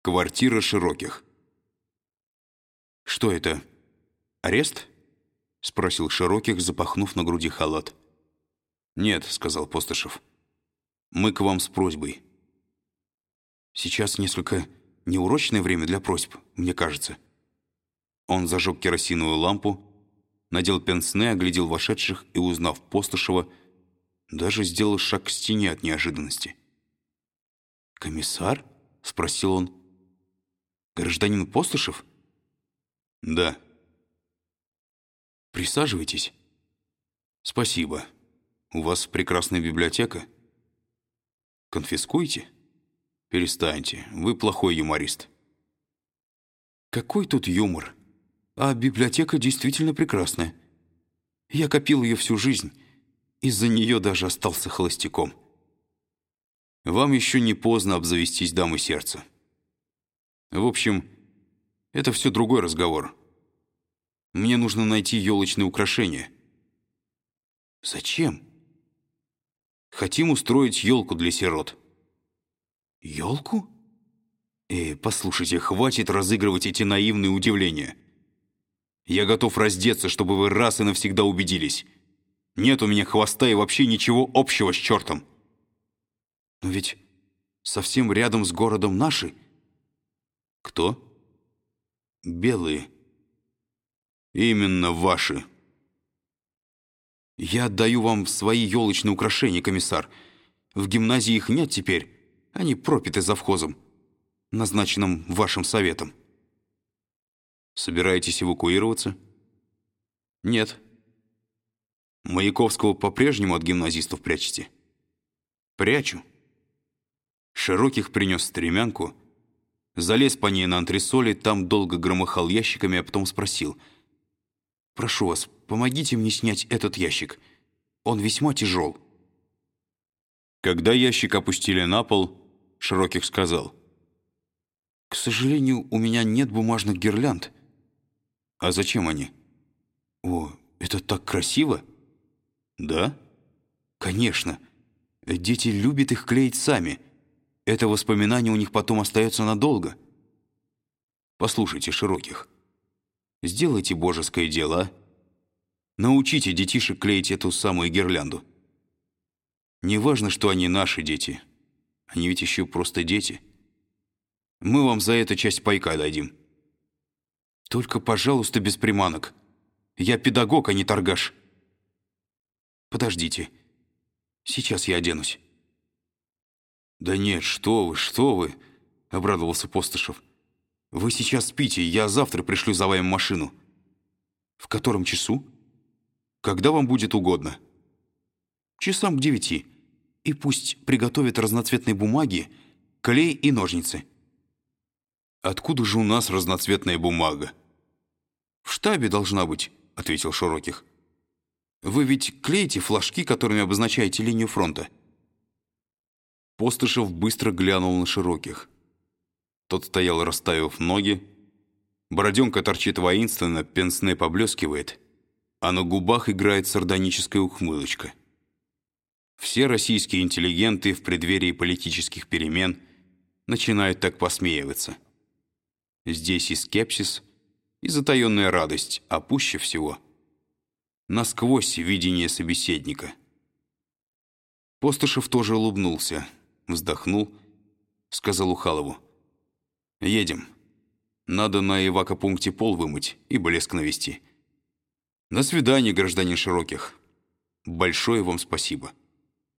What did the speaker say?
Квартира Широких. «Что это? Арест?» — спросил Широких, запахнув на груди халат. «Нет», — сказал Постышев. «Мы к вам с просьбой». «Сейчас несколько неурочное время для просьб, мне кажется». Он зажег керосиновую лампу, надел пенсне, оглядел вошедших и, узнав Постышева, даже сделал шаг к стене от неожиданности. «Комиссар?» — спросил он. «Гражданин Постышев?» «Да». «Присаживайтесь». «Спасибо. У вас прекрасная библиотека». «Конфискуете?» «Перестаньте. Вы плохой юморист». «Какой тут юмор? А библиотека действительно прекрасная. Я копил ее всю жизнь. Из-за нее даже остался холостяком». «Вам еще не поздно обзавестись дамой сердца». В общем, это все другой разговор. Мне нужно найти елочные украшения. Зачем? Хотим устроить елку для сирот. Елку? Э, послушайте, хватит разыгрывать эти наивные удивления. Я готов раздеться, чтобы вы раз и навсегда убедились. Нет у меня хвоста и вообще ничего общего с чертом. Но ведь совсем рядом с городом наши — кто? Белые. Именно ваши. Я отдаю вам свои елочные украшения, комиссар. В гимназии их нет теперь. Они пропиты завхозом, назначенным вашим советом. Собираетесь эвакуироваться? Нет. Маяковского по-прежнему от гимназистов прячете? Прячу. Широких принес стремянку — Залез по ней на антресоли, там долго громыхал ящиками, а потом спросил. «Прошу вас, помогите мне снять этот ящик. Он весьма тяжел». Когда ящик опустили на пол, Широких сказал. «К сожалению, у меня нет бумажных гирлянд». «А зачем они?» «О, это так красиво!» «Да?» «Конечно. Дети любят их клеить сами». Это воспоминание у них потом остается надолго. Послушайте, Широких, сделайте божеское дело, а? Научите детишек клеить эту самую гирлянду. Не важно, что они наши дети. Они ведь еще просто дети. Мы вам за это часть пайка дадим. Только, пожалуйста, без приманок. Я педагог, а не торгаш. Подождите. Сейчас я оденусь. «Да нет, что вы, что вы!» — обрадовался Постышев. «Вы сейчас спите, я завтра пришлю за вами машину». «В котором часу?» «Когда вам будет угодно». «Часам к девяти. И пусть приготовят разноцветные бумаги, клей и ножницы». «Откуда же у нас разноцветная бумага?» «В штабе должна быть», — ответил Широких. «Вы ведь клеите флажки, которыми обозначаете линию фронта?» Постышев быстро глянул на Широких. Тот стоял, расставив ноги. Бороденка торчит воинственно, пенсне поблескивает, а на губах играет сардоническая ухмылочка. Все российские интеллигенты в преддверии политических перемен начинают так посмеиваться. Здесь и скепсис, и затаенная радость, а пуще всего — насквозь видение собеседника. Постышев тоже улыбнулся — вздохнул, сказал Ухалову. «Едем. Надо на эвакопункте пол вымыть и блеск навести. До свидания, гражданин Широких. Большое вам спасибо».